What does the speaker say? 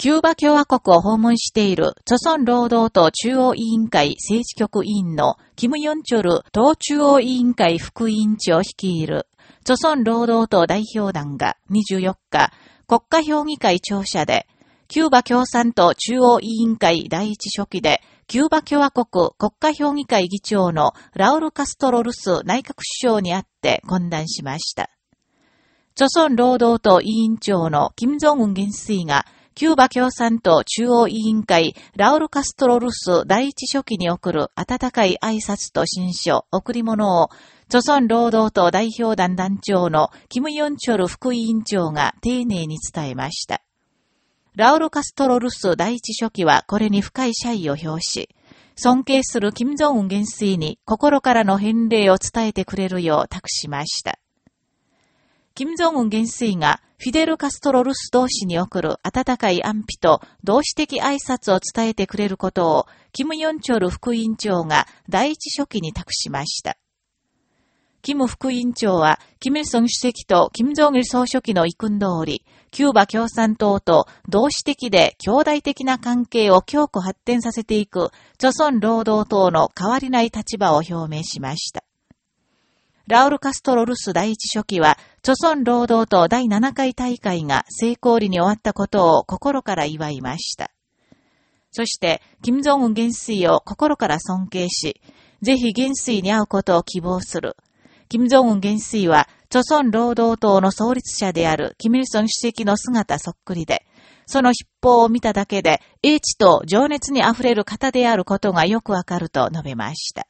キューバ共和国を訪問している、著村労働党中央委員会政治局委員の、キム・ヨンチョル党中央委員会副委員長を率いる、著村労働党代表団が24日、国家評議会庁舎で、キューバ共産党中央委員会第一書記で、キューバ共和国国家評議会議長のラウル・カストロルス内閣首相に会って懇談しました。著村労働党委員長の金正恩元帥が、キューバ共産党中央委員会ラウル・カストロルス第一書記に送る温かい挨拶と新書、贈り物を、著村労働党代表団団長のキム・ヨンチョル副委員長が丁寧に伝えました。ラウル・カストロルス第一書記はこれに深い謝意を表し、尊敬する金正恩元帥に心からの返礼を伝えてくれるよう託しました。金正恩元帥がフィデル・カストロルス同士に送る温かい安否と同志的挨拶を伝えてくれることを、キム・ヨンチョル副委員長が第一書記に託しました。キム副委員長は、キム・イルソン主席とキム・ジョン・イル総書記の意訓通り、キューバ共産党と同志的で兄弟的な関係を強固発展させていく、著村労働党の変わりない立場を表明しました。ラウル・カストロルス第一書記は、著村労働党第7回大会が成功裏に終わったことを心から祝いました。そして、金正恩元帥を心から尊敬し、ぜひ元帥に会うことを希望する。金正恩元帥は、著村労働党の創立者であるキム・イルソン主席の姿そっくりで、その筆法を見ただけで、英知と情熱に溢れる方であることがよくわかると述べました。